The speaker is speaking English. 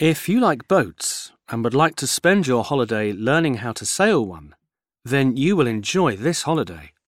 If you like boats and would like to spend your holiday learning how to sail one, then you will enjoy this holiday.